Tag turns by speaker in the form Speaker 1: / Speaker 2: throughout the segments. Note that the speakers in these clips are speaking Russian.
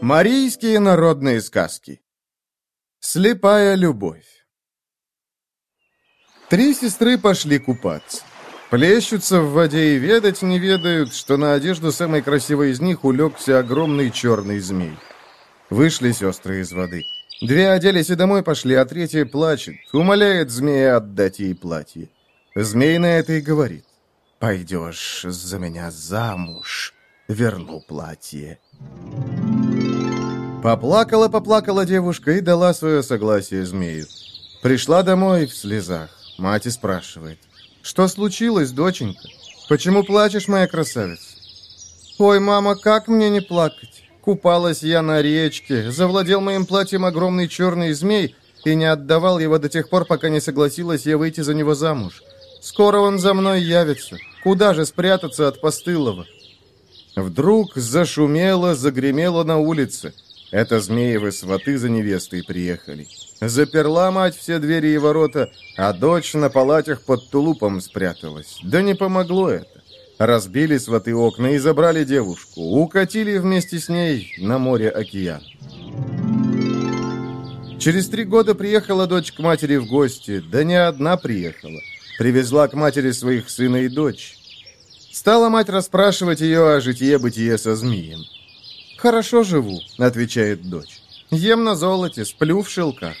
Speaker 1: Марийские народные сказки Слепая любовь Три сестры пошли купаться. Плещутся в воде и ведать не ведают, что на одежду самой красивой из них улегся огромный черный змей. Вышли сестры из воды. Две оделись и домой пошли, а третья плачет, умоляет змея отдать ей платье. Змей на это и говорит. «Пойдешь за меня замуж, верну платье». Поплакала-поплакала девушка и дала свое согласие змею. Пришла домой в слезах. Мать и спрашивает. «Что случилось, доченька? Почему плачешь, моя красавица?» «Ой, мама, как мне не плакать? Купалась я на речке, завладел моим платьем огромный черный змей и не отдавал его до тех пор, пока не согласилась я выйти за него замуж. Скоро он за мной явится. Куда же спрятаться от постылого?» Вдруг зашумело, загремело на улице. Это змеевы сваты за невестой приехали. Заперла мать все двери и ворота, а дочь на палатях под тулупом спряталась. Да не помогло это. Разбили сваты окна и забрали девушку. Укатили вместе с ней на море-океан. Через три года приехала дочь к матери в гости. Да не одна приехала. Привезла к матери своих сына и дочь. Стала мать расспрашивать ее о житие-бытие со змеем. «Хорошо живу», — отвечает дочь. «Ем на золоте, сплю в шелках».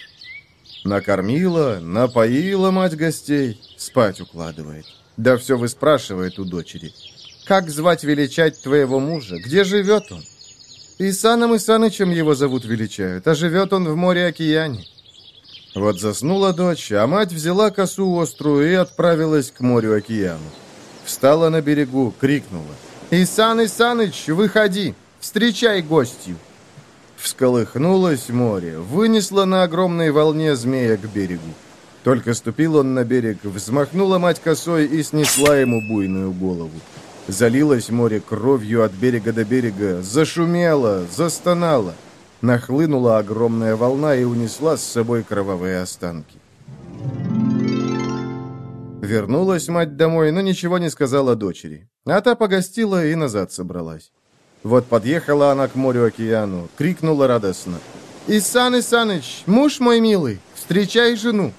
Speaker 1: Накормила, напоила мать гостей, спать укладывает. Да все выспрашивает у дочери. «Как звать величать твоего мужа? Где живет он?» Исаном Исанычем его зовут величают, а живет он в море-океане. Вот заснула дочь, а мать взяла косу острую и отправилась к морю-океану. Встала на берегу, крикнула. «Исан Исаныч, выходи!» Встречай гостью!» Всколыхнулось море, вынесло на огромной волне змея к берегу. Только ступил он на берег, взмахнула мать косой и снесла ему буйную голову. Залилось море кровью от берега до берега, зашумело, застонало. Нахлынула огромная волна и унесла с собой кровавые останки. Вернулась мать домой, но ничего не сказала дочери. А та погостила и назад собралась. Вот подъехала она к морю-океану, крикнула радостно. «Исан Исаныч, муж мой милый, встречай жену!»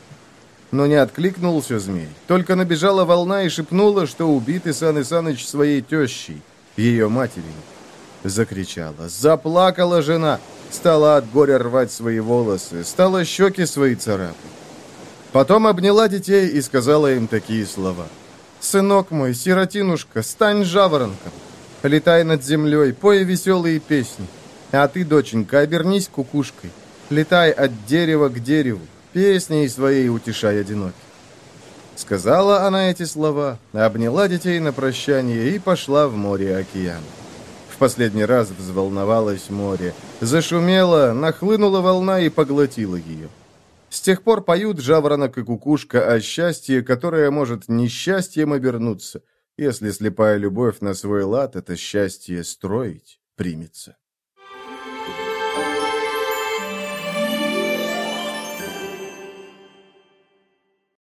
Speaker 1: Но не откликнулся змей, только набежала волна и шепнула, что убит Исан Исаныч своей тещей, ее матерью. Закричала, заплакала жена, стала от горя рвать свои волосы, стала щеки свои царапать. Потом обняла детей и сказала им такие слова. «Сынок мой, сиротинушка, стань жаворонком, Летай над землей, пой веселые песни. А ты, доченька, обернись кукушкой. Летай от дерева к дереву, песней своей утешай одинокий. Сказала она эти слова, обняла детей на прощание и пошла в море-океан. В последний раз взволновалось море, зашумело, нахлынула волна и поглотила ее. С тех пор поют жаворонок и кукушка о счастье, которое может несчастьем обернуться – если слепая любовь на свой лад это счастье строить примется.